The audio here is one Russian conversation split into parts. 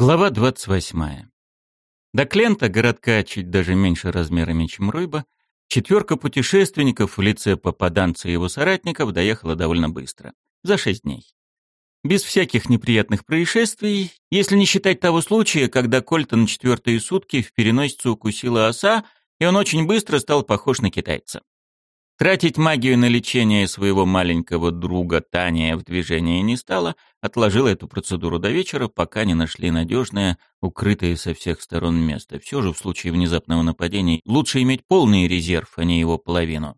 Глава 28. До Клента, городка чуть даже меньше размерами, чем Ройба, четверка путешественников в лице попаданца и его соратников доехала довольно быстро. За шесть дней. Без всяких неприятных происшествий, если не считать того случая, когда Кольта на четвертые сутки в переносицу укусила оса, и он очень быстро стал похож на китайца. Тратить магию на лечение своего маленького друга Таня в движение не стала, отложила эту процедуру до вечера, пока не нашли надежное, укрытое со всех сторон место. Все же в случае внезапного нападения лучше иметь полный резерв, а не его половину.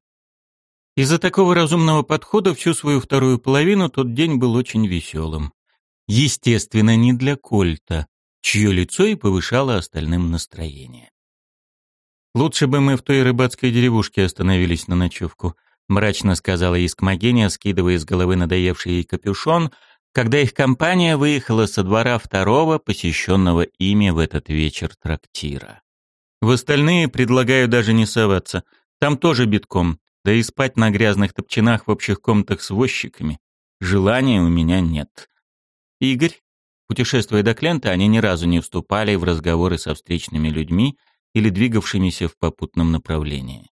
Из-за такого разумного подхода всю свою вторую половину тот день был очень веселым. Естественно, не для Кольта, чье лицо и повышало остальным настроение. «Лучше бы мы в той рыбацкой деревушке остановились на ночевку», мрачно сказала Искмогения, скидывая с головы надоевший ей капюшон, когда их компания выехала со двора второго, посещенного ими в этот вечер трактира. В остальные предлагаю даже не соваться. Там тоже битком, да и спать на грязных топчинах в общих комнатах с возчиками. Желания у меня нет. Игорь, путешествуя до Клента, они ни разу не вступали в разговоры со встречными людьми, или двигавшимися в попутном направлении.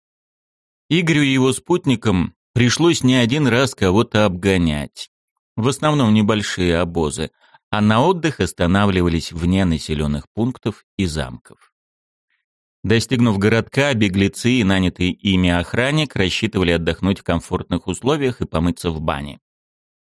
Игорю и его спутникам пришлось не один раз кого-то обгонять. В основном небольшие обозы, а на отдых останавливались вне населенных пунктов и замков. Достигнув городка, беглецы и нанятый ими охранник рассчитывали отдохнуть в комфортных условиях и помыться в бане.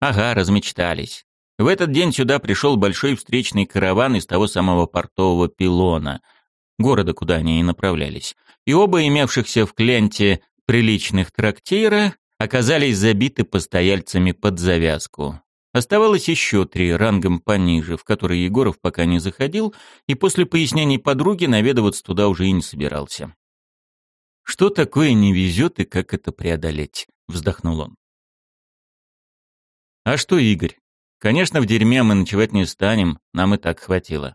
Ага, размечтались. В этот день сюда пришел большой встречный караван из того самого портового пилона – города, куда они и направлялись, и оба имевшихся в Кленте приличных трактира оказались забиты постояльцами под завязку. Оставалось еще три рангом пониже, в которые Егоров пока не заходил, и после пояснений подруги наведываться туда уже и не собирался. «Что такое не везет и как это преодолеть?» — вздохнул он. «А что, Игорь? Конечно, в дерьме мы ночевать не станем, нам и так хватило.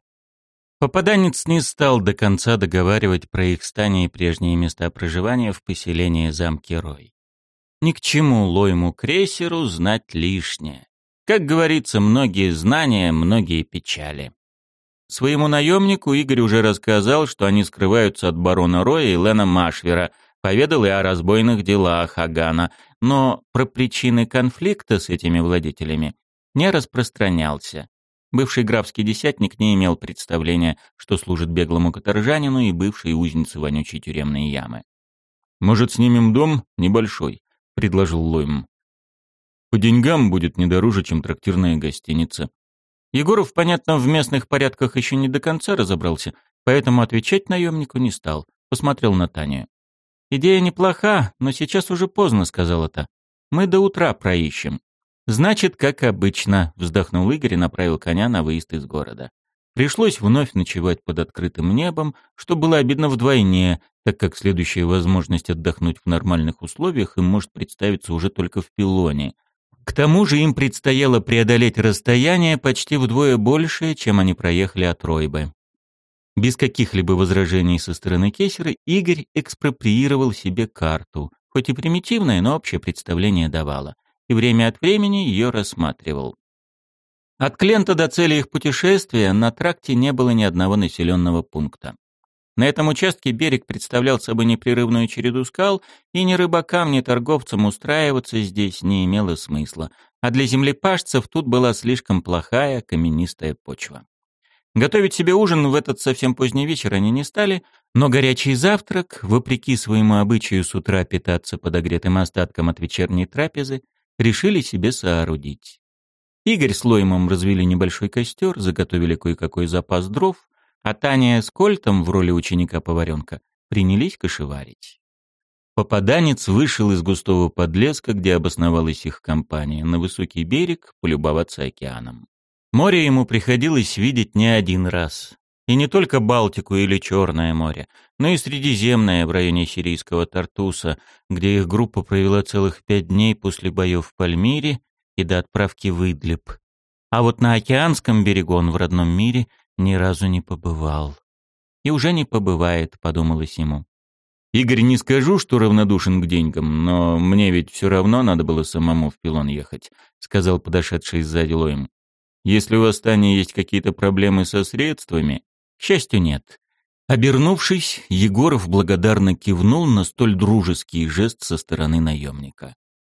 Попаданец не стал до конца договаривать про их стане и прежние места проживания в поселении замки Рой. Ни к чему лоему крейсеру знать лишнее. Как говорится, многие знания, многие печали. Своему наемнику Игорь уже рассказал, что они скрываются от барона Роя и Лена Машвера, поведал и о разбойных делах Агана, но про причины конфликта с этими владетелями не распространялся. Бывший графский десятник не имел представления, что служит беглому каторжанину и бывшей узнице вонючей тюремной ямы. «Может, снимем дом? Небольшой», — предложил Лойм. «По деньгам будет не дороже, чем трактирная гостиница». Егоров, понятно, в местных порядках еще не до конца разобрался, поэтому отвечать наемнику не стал, посмотрел на Таню. «Идея неплоха, но сейчас уже поздно», — сказала та. «Мы до утра проищем. «Значит, как обычно», — вздохнул Игорь и направил коня на выезд из города. Пришлось вновь ночевать под открытым небом, что было обидно вдвойне, так как следующая возможность отдохнуть в нормальных условиях им может представиться уже только в пилоне. К тому же им предстояло преодолеть расстояние почти вдвое большее, чем они проехали от Ройбы. Без каких-либо возражений со стороны Кесера Игорь экспроприировал себе карту, хоть и примитивное, но общее представление давало и время от времени ее рассматривал. От Клента до цели их путешествия на тракте не было ни одного населенного пункта. На этом участке берег представлял собой непрерывную череду скал, и ни рыбакам, ни торговцам устраиваться здесь не имело смысла, а для землепашцев тут была слишком плохая каменистая почва. Готовить себе ужин в этот совсем поздний вечер они не стали, но горячий завтрак, вопреки своему обычаю с утра питаться подогретым остатком от вечерней трапезы, решили себе соорудить. Игорь с Лоймом развели небольшой костер, заготовили кое-какой запас дров, а Таня с Кольтом в роли ученика-поваренка принялись кошеварить. Попаданец вышел из густого подлеска, где обосновалась их компания, на высокий берег полюбоваться океаном. Море ему приходилось видеть не один раз. И не только Балтику или Черное море, но и Средиземное в районе сирийского Тартуса, где их группа провела целых пять дней после боев в Пальмире и до отправки в Идлиб. А вот на океанском берегу он в родном мире ни разу не побывал. И уже не побывает, подумалось ему. Игорь, не скажу, что равнодушен к деньгам, но мне ведь все равно надо было самому в пилон ехать, сказал подошедший сзади Лоем. Если у восстания есть какие-то проблемы со средствами, счастью, нет. Обернувшись, Егоров благодарно кивнул на столь дружеский жест со стороны наемника.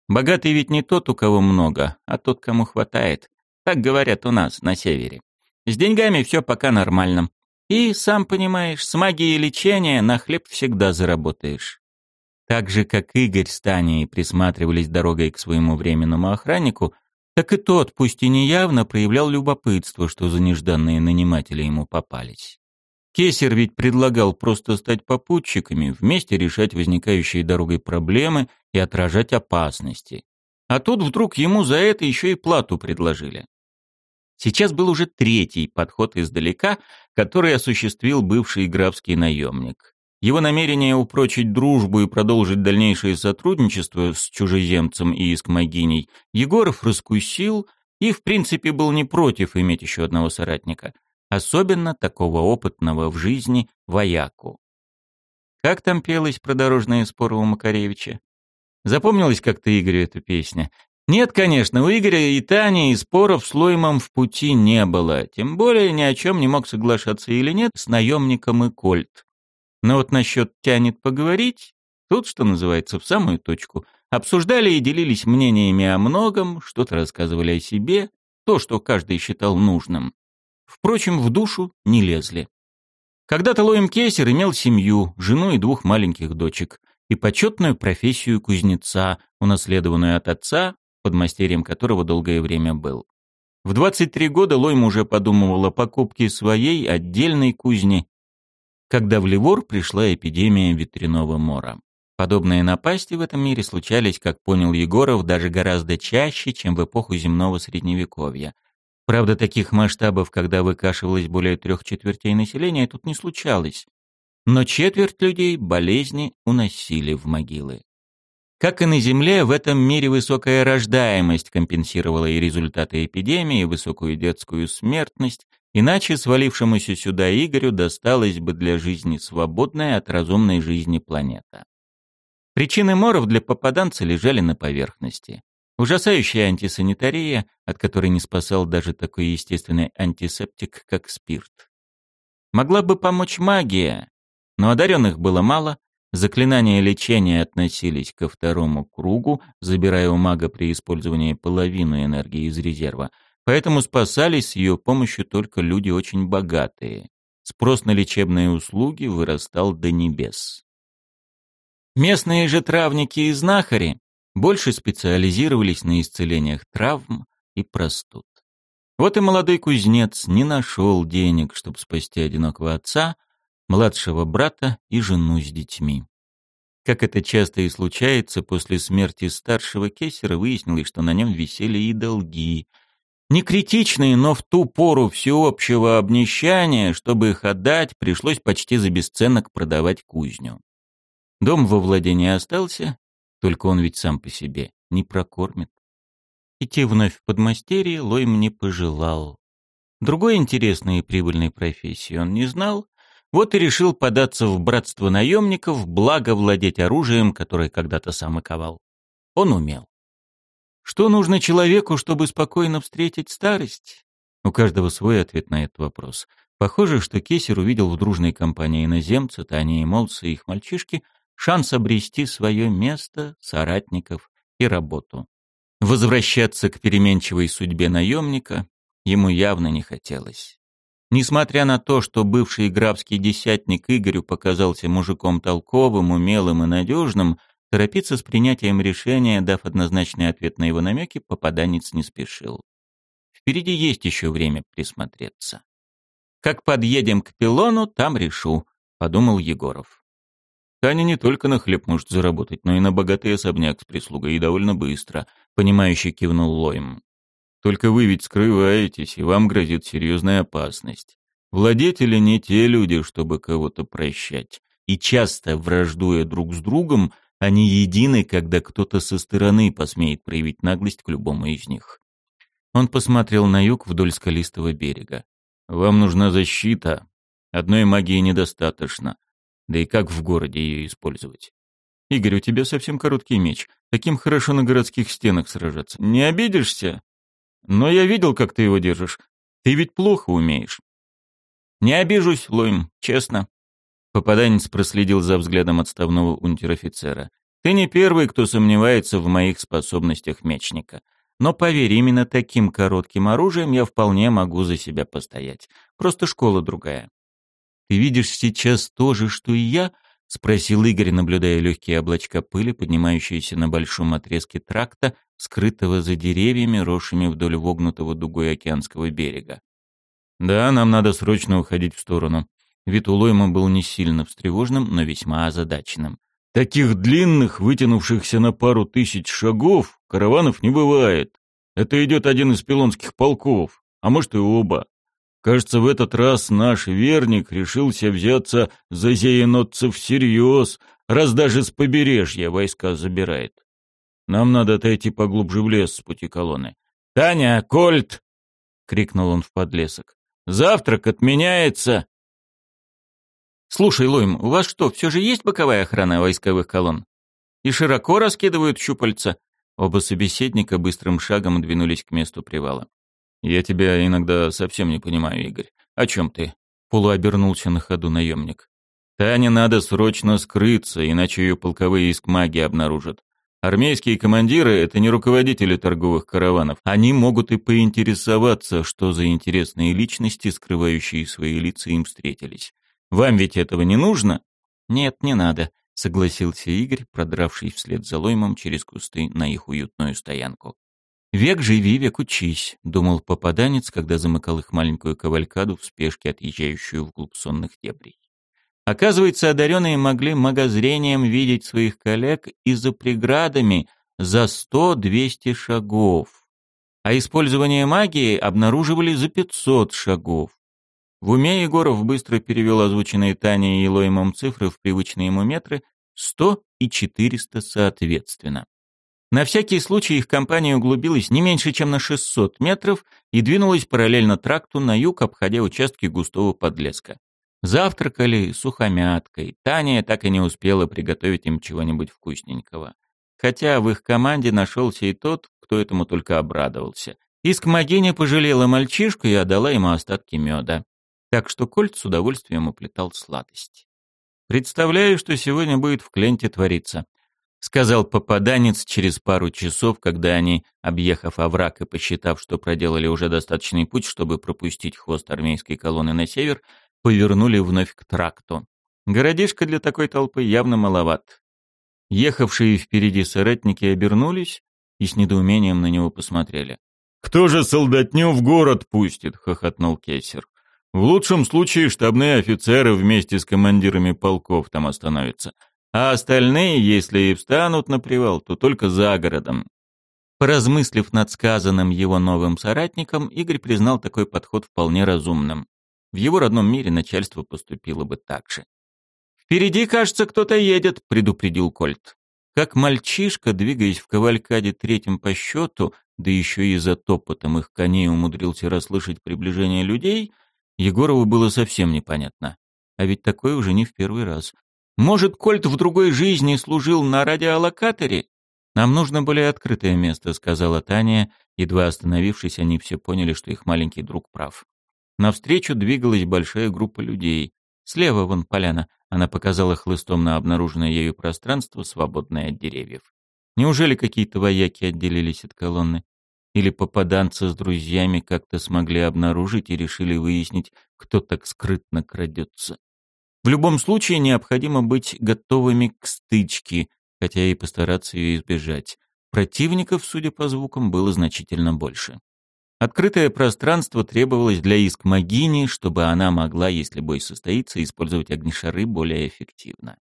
Богатый ведь не тот, у кого много, а тот, кому хватает. Так говорят у нас, на севере. С деньгами все пока нормально. И, сам понимаешь, с магией лечения на хлеб всегда заработаешь. Так же, как Игорь с Таней присматривались дорогой к своему временному охраннику, так и тот, пусть и неявно, проявлял любопытство, что за нежданные наниматели ему попались. Кесер ведь предлагал просто стать попутчиками, вместе решать возникающие дорогой проблемы и отражать опасности. А тут вдруг ему за это еще и плату предложили. Сейчас был уже третий подход издалека, который осуществил бывший графский наемник. Его намерение упрочить дружбу и продолжить дальнейшее сотрудничество с чужеземцем и искмогиней Егоров раскусил и, в принципе, был не против иметь еще одного соратника, особенно такого опытного в жизни вояку. Как там пелось про дорожные споры у Макаревича? Запомнилась как-то Игорю эта песня? Нет, конечно, у Игоря и Тани и споров с Лоймом в пути не было, тем более ни о чем не мог соглашаться или нет с наемником и Кольт. Но вот насчет тянет поговорить, тут, что называется, в самую точку. Обсуждали и делились мнениями о многом, что-то рассказывали о себе, то, что каждый считал нужным. Впрочем, в душу не лезли. Когда-то Лоем Кейсер имел семью, жену и двух маленьких дочек, и почетную профессию кузнеца, унаследованную от отца, подмастерьем которого долгое время был. В 23 года Лойм уже подумывал о покупке своей отдельной кузни, когда в Ливор пришла эпидемия ветряного мора. Подобные напасти в этом мире случались, как понял Егоров, даже гораздо чаще, чем в эпоху земного средневековья. Правда, таких масштабов, когда выкашивалось более трех четвертей населения, тут не случалось. Но четверть людей болезни уносили в могилы. Как и на Земле, в этом мире высокая рождаемость компенсировала и результаты эпидемии, и высокую детскую смертность, иначе свалившемуся сюда Игорю досталась бы для жизни свободная от разумной жизни планета. Причины моров для попаданца лежали на поверхности. Ужасающая антисанитария, от которой не спасал даже такой естественный антисептик, как спирт. Могла бы помочь магия, но одаренных было мало, Заклинания лечения относились ко второму кругу, забирая у мага при использовании половину энергии из резерва, поэтому спасались с ее помощью только люди очень богатые. Спрос на лечебные услуги вырастал до небес. Местные же травники и знахари больше специализировались на исцелениях травм и простуд. Вот и молодой кузнец не нашел денег, чтобы спасти одинокого отца, младшего брата и жену с детьми. Как это часто и случается, после смерти старшего кесера выяснилось, что на нем висели и долги. Не критичные, но в ту пору всеобщего обнищания, чтобы их отдать, пришлось почти за бесценок продавать кузню. Дом во владении остался, только он ведь сам по себе не прокормит. Идти вновь в подмастерье Лойм не пожелал. Другой интересной и прибыльной профессии он не знал, вот и решил податься в братство наемников, благо владеть оружием, которое когда-то сам оковал. Он умел. Что нужно человеку, чтобы спокойно встретить старость? У каждого свой ответ на этот вопрос. Похоже, что Кесер увидел в дружной компании иноземца, Тани и Молса и их мальчишки, шанс обрести свое место, соратников и работу. Возвращаться к переменчивой судьбе наемника ему явно не хотелось. Несмотря на то, что бывший графский десятник Игорю показался мужиком толковым, умелым и надежным, торопиться с принятием решения, дав однозначный ответ на его намеки, попаданец не спешил. Впереди есть еще время присмотреться. «Как подъедем к пилону, там решу», — подумал Егоров. Таня не только на хлеб может заработать, но и на богатый особняк с прислугой, и довольно быстро, — понимающе кивнул Лойм. Только вы ведь скрываетесь, и вам грозит серьезная опасность. Владетели не те люди, чтобы кого-то прощать. И часто, враждуя друг с другом, они едины, когда кто-то со стороны посмеет проявить наглость к любому из них. Он посмотрел на юг вдоль скалистого берега. «Вам нужна защита. Одной магии недостаточно. Да и как в городе ее использовать? Игорь, у тебя совсем короткий меч. Таким хорошо на городских стенах сражаться. Не обидишься?» Но я видел, как ты его держишь. Ты ведь плохо умеешь». «Не обижусь, Лойм, честно». Попаданец проследил за взглядом отставного унтер-офицера. «Ты не первый, кто сомневается в моих способностях мечника. Но поверь, именно таким коротким оружием я вполне могу за себя постоять. Просто школа другая». «Ты видишь сейчас то же, что и я?» — спросил Игорь, наблюдая легкие облачка пыли, поднимающиеся на большом отрезке тракта, скрытого за деревьями, росшими вдоль вогнутого дугой океанского берега. «Да, нам надо срочно уходить в сторону». Вид у Лойма был не сильно встревоженным, но весьма озадаченным. «Таких длинных, вытянувшихся на пару тысяч шагов, караванов не бывает. Это идет один из пилонских полков, а может и оба. Кажется, в этот раз наш верник решился взяться за зеенотцев всерьез, раз даже с побережья войска забирает. Нам надо отойти поглубже в лес с пути колонны. «Таня, Кольт!» — крикнул он в подлесок. Завтрак отменяется. Слушай, Лойм, у вас что, все же есть боковая охрана войсковых колонн? И широко раскидывают щупальца? Оба собеседника быстрым шагом двинулись к месту привала. Я тебя иногда совсем не понимаю, Игорь. О чем ты? Полуобернулся на ходу наемник. Тане надо срочно скрыться, иначе ее полковые иск маги обнаружат. Армейские командиры — это не руководители торговых караванов. Они могут и поинтересоваться, что за интересные личности, скрывающие свои лица, им встретились. Вам ведь этого не нужно? Нет, не надо, согласился Игорь, продравший вслед за Лоймом через кусты на их уютную стоянку. «Век живи, век учись», — думал попаданец, когда замыкал их маленькую кавалькаду в спешке, отъезжающую вглубь сонных дебрей. Оказывается, одаренные могли магозрением видеть своих коллег и за преградами за 100-200 шагов, а использование магии обнаруживали за 500 шагов. В уме Егоров быстро перевел озвученные Таней и Лоемом цифры в привычные ему метры 100 и 400 соответственно. На всякий случай их компания углубилась не меньше, чем на 600 метров и двинулась параллельно тракту на юг, обходя участки густого подлеска. Завтракали сухомяткой. Таня так и не успела приготовить им чего-нибудь вкусненького. Хотя в их команде нашелся и тот, кто этому только обрадовался. Искмогиня пожалела мальчишку и отдала ему остатки меда. Так что Кольт с удовольствием уплетал сладость. «Представляю, что сегодня будет в Кленте твориться», — сказал попаданец через пару часов, когда они, объехав овраг и посчитав, что проделали уже достаточный путь, чтобы пропустить хвост армейской колонны на север, — повернули вновь к тракту. Городишко для такой толпы явно маловат. Ехавшие впереди соратники обернулись и с недоумением на него посмотрели. «Кто же солдатню в город пустит?» — хохотнул Кесер. «В лучшем случае штабные офицеры вместе с командирами полков там остановятся, а остальные, если и встанут на привал, то только за городом». Поразмыслив над сказанным его новым соратником, Игорь признал такой подход вполне разумным. В его родном мире начальство поступило бы так же. «Впереди, кажется, кто-то едет», — предупредил Кольт. Как мальчишка, двигаясь в кавалькаде третьим по счету, да еще и за топотом их коней умудрился расслышать приближение людей, Егорову было совсем непонятно. А ведь такое уже не в первый раз. Может, Кольт в другой жизни служил на радиолокаторе? Нам нужно более открытое место, сказала Таня. Едва остановившись, они все поняли, что их маленький друг прав. Навстречу двигалась большая группа людей. Слева вон поляна. Она показала хлыстом на обнаруженное ею пространство, свободное от деревьев. Неужели какие-то вояки отделились от колонны? Или попаданцы с друзьями как-то смогли обнаружить и решили выяснить, кто так скрытно крадется? В любом случае необходимо быть готовыми к стычке, хотя и постараться ее избежать. Противников, судя по звукам, было значительно больше. Открытое пространство требовалось для иск Магини, чтобы она могла, если бой состоится, использовать огнешары более эффективно.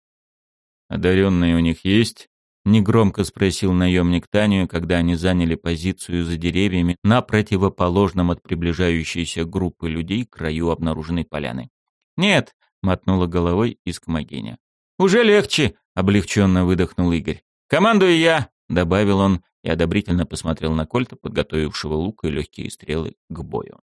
«Одаренные у них есть?» — негромко спросил наемник Танию, когда они заняли позицию за деревьями на противоположном от приближающейся группы людей краю обнаруженной поляны. «Нет», — мотнула головой Искмогиня. «Уже легче», — облегченно выдохнул Игорь. «Командую я», — добавил он и одобрительно посмотрел на Кольта, подготовившего лук и легкие стрелы к бою.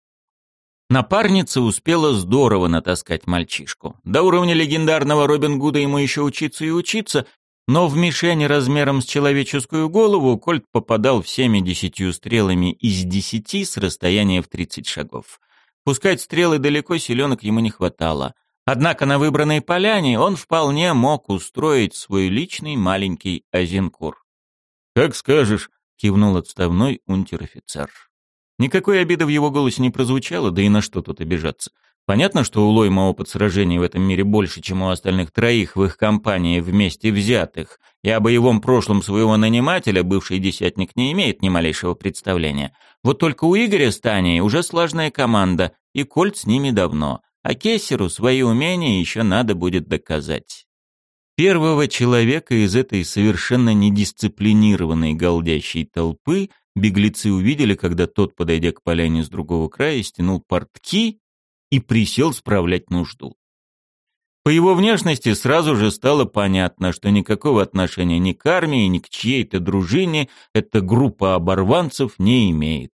Напарница успела здорово натаскать мальчишку. До уровня легендарного Робин Гуда ему еще учиться и учиться, Но в мишень размером с человеческую голову Кольт попадал всеми десятью стрелами из десяти с расстояния в тридцать шагов. Пускать стрелы далеко селенок ему не хватало. Однако на выбранной поляне он вполне мог устроить свой личный маленький азинкур. «Как скажешь», — кивнул отставной унтер-офицер. Никакой обиды в его голосе не прозвучало, да и на что тут обижаться. Понятно, что у Лойма опыт сражений в этом мире больше, чем у остальных троих в их компании вместе взятых, и о боевом прошлом своего нанимателя бывший десятник не имеет ни малейшего представления. Вот только у Игоря с Таней уже слаженная команда, и Кольт с ними давно, а Кессеру свои умения еще надо будет доказать. Первого человека из этой совершенно недисциплинированной голдящей толпы беглецы увидели, когда тот, подойдя к поляне с другого края, стянул портки и присел справлять нужду. По его внешности сразу же стало понятно, что никакого отношения ни к армии, ни к чьей-то дружине эта группа оборванцев не имеет.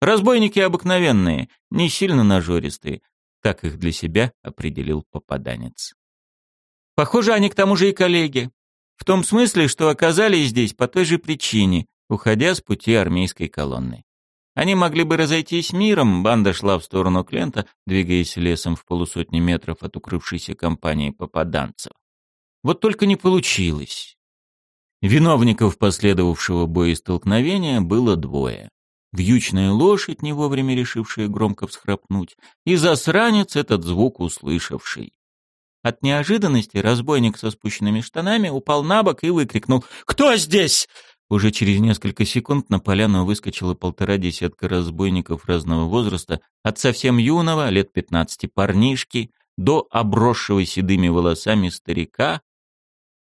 Разбойники обыкновенные, не сильно нажористые, так их для себя определил попаданец. Похоже, они к тому же и коллеги. В том смысле, что оказались здесь по той же причине, уходя с пути армейской колонны. Они могли бы разойтись миром, банда шла в сторону Клента, двигаясь лесом в полусотни метров от укрывшейся компании попаданцев. Вот только не получилось. Виновников последовавшего боестолкновения было двое. Вьючная лошадь, не вовремя решившая громко всхрапнуть, и засранец этот звук услышавший. От неожиданности разбойник со спущенными штанами упал на бок и выкрикнул «Кто здесь?» Уже через несколько секунд на поляну выскочило полтора десятка разбойников разного возраста, от совсем юного, лет пятнадцати парнишки, до обросшего седыми волосами старика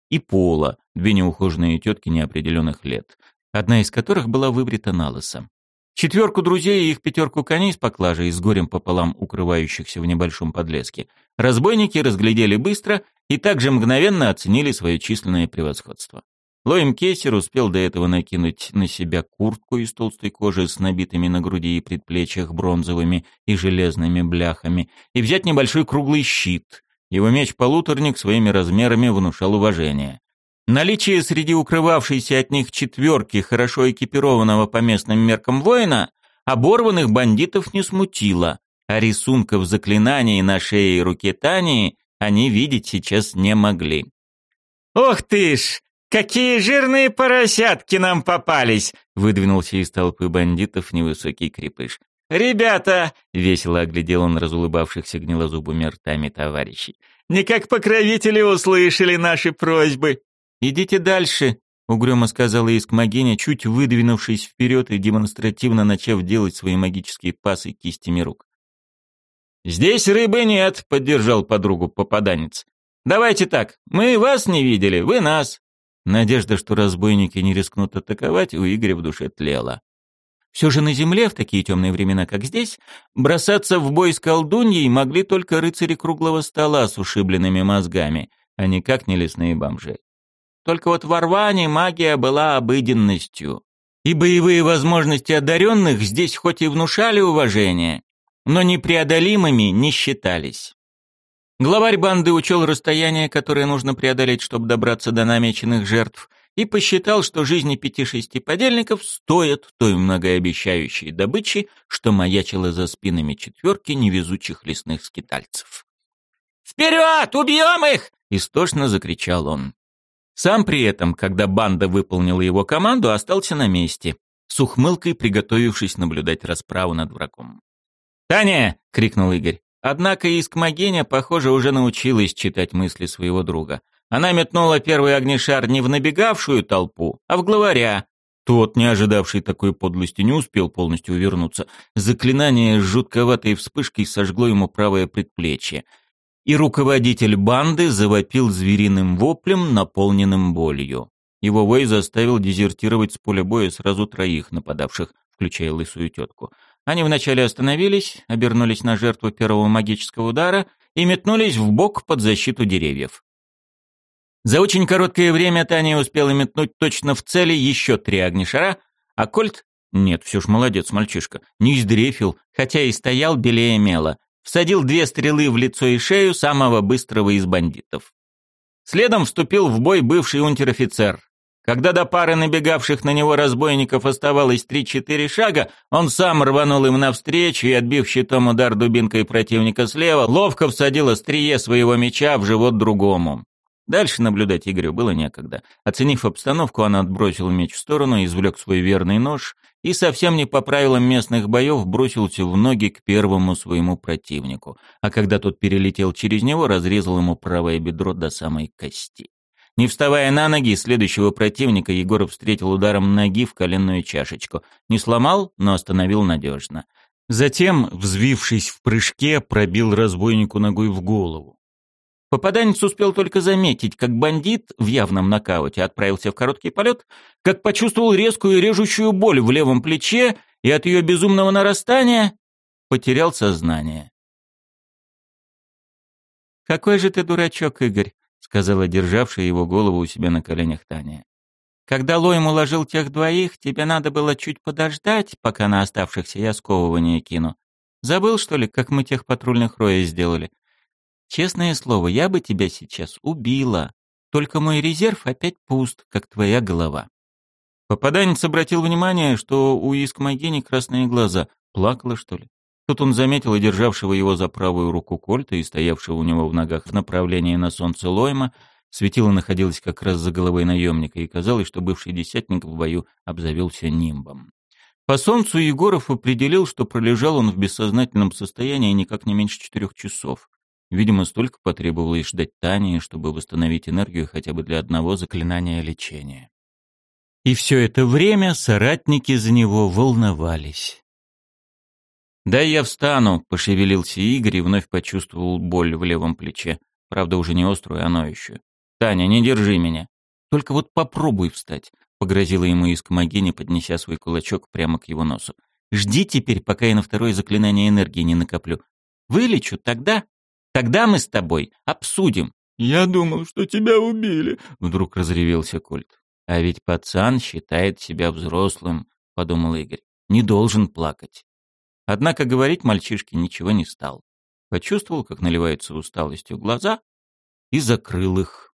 и пола, две неухоженные тетки неопределенных лет, одна из которых была выбрита на лысо. Четверку друзей и их пятерку коней с поклажей, с горем пополам укрывающихся в небольшом подлеске, разбойники разглядели быстро и также мгновенно оценили свое численное превосходство. Лоем Кессер успел до этого накинуть на себя куртку из толстой кожи с набитыми на груди и предплечьях бронзовыми и железными бляхами и взять небольшой круглый щит. Его меч-полуторник своими размерами внушал уважение. Наличие среди укрывавшейся от них четверки хорошо экипированного по местным меркам воина оборванных бандитов не смутило, а рисунков заклинаний на шее и руке Тании они видеть сейчас не могли. «Ох ты ж! «Какие жирные поросятки нам попались!» — выдвинулся из толпы бандитов невысокий крепыш. «Ребята!» — весело оглядел он разулыбавшихся гнилозубыми ртами товарищей. «Не как покровители услышали наши просьбы!» «Идите дальше!» — угрюмо сказала Искмогиня, чуть выдвинувшись вперед и демонстративно начав делать свои магические пасы кистями рук. «Здесь рыбы нет», — поддержал подругу попаданец. «Давайте так, мы вас не видели, вы нас. Надежда, что разбойники не рискнут атаковать, у Игоря в душе тлела. Все же на земле, в такие темные времена, как здесь, бросаться в бой с колдуньей могли только рыцари круглого стола с ушибленными мозгами, а никак не лесные бомжи. Только вот в Орване магия была обыденностью. И боевые возможности одаренных здесь хоть и внушали уважение, но непреодолимыми не считались. Главарь банды учел расстояние, которое нужно преодолеть, чтобы добраться до намеченных жертв, и посчитал, что жизни пяти-шести подельников стоят той многообещающей добычи, что маячила за спинами четверки невезучих лесных скитальцев. «Вперед! Убьем их!» — истошно закричал он. Сам при этом, когда банда выполнила его команду, остался на месте, с ухмылкой приготовившись наблюдать расправу над врагом. «Таня!» — крикнул Игорь. Однако Искмогеня, похоже, уже научилась читать мысли своего друга. Она метнула первый огнешар не в набегавшую толпу, а в главаря. Тот, не ожидавший такой подлости, не успел полностью увернуться. Заклинание с жутковатой вспышкой сожгло ему правое предплечье. И руководитель банды завопил звериным воплем, наполненным болью. Его вой заставил дезертировать с поля боя сразу троих нападавших, включая лысую тетку. Они вначале остановились, обернулись на жертву первого магического удара и метнулись в бок под защиту деревьев. За очень короткое время Таня успела метнуть точно в цели еще три огнешара, а Кольт, нет, все ж молодец мальчишка, не издрефил, хотя и стоял белее мела, всадил две стрелы в лицо и шею самого быстрого из бандитов. Следом вступил в бой бывший унтер-офицер. Когда до пары набегавших на него разбойников оставалось три-четыре шага, он сам рванул им навстречу и, отбив щитом удар дубинкой противника слева, ловко всадил острие своего меча в живот другому. Дальше наблюдать Игорю было некогда. Оценив обстановку, он отбросил меч в сторону, извлек свой верный нож и, совсем не по правилам местных боев, бросился в ноги к первому своему противнику. А когда тот перелетел через него, разрезал ему правое бедро до самой кости. Не вставая на ноги, следующего противника Егоров встретил ударом ноги в коленную чашечку. Не сломал, но остановил надежно. Затем, взвившись в прыжке, пробил разбойнику ногой в голову. Попаданец успел только заметить, как бандит в явном нокауте отправился в короткий полет, как почувствовал резкую режущую боль в левом плече и от ее безумного нарастания потерял сознание. «Какой же ты дурачок, Игорь!» Сказала державшая его голову у себя на коленях Таня. Когда Лоем уложил тех двоих, тебе надо было чуть подождать, пока на оставшихся я сковывание кину. Забыл, что ли, как мы тех патрульных роя сделали? Честное слово, я бы тебя сейчас убила. Только мой резерв опять пуст, как твоя голова. Попаданец обратил внимание, что у Искмогени красные глаза. Плакала, что ли? Тут он заметил и державшего его за правую руку Кольта и стоявшего у него в ногах в направлении на солнце Лойма. Светило находилось как раз за головой наемника, и казалось, что бывший десятник в бою обзавелся нимбом. По солнцу Егоров определил, что пролежал он в бессознательном состоянии никак не меньше четырех часов. Видимо, столько потребовалось ждать Тани, чтобы восстановить энергию хотя бы для одного заклинания лечения. И все это время соратники за него волновались. «Дай я встану», — пошевелился Игорь и вновь почувствовал боль в левом плече. Правда, уже не острую, а ноющую. «Таня, не держи меня. Только вот попробуй встать», — погрозила ему Искмогиня, поднеся свой кулачок прямо к его носу. «Жди теперь, пока я на второе заклинание энергии не накоплю. Вылечу тогда. Тогда мы с тобой обсудим». «Я думал, что тебя убили», — вдруг разревелся Кольт. «А ведь пацан считает себя взрослым», — подумал Игорь. «Не должен плакать». Однако говорить мальчишке ничего не стал. Почувствовал, как наливаются усталостью глаза, и закрыл их.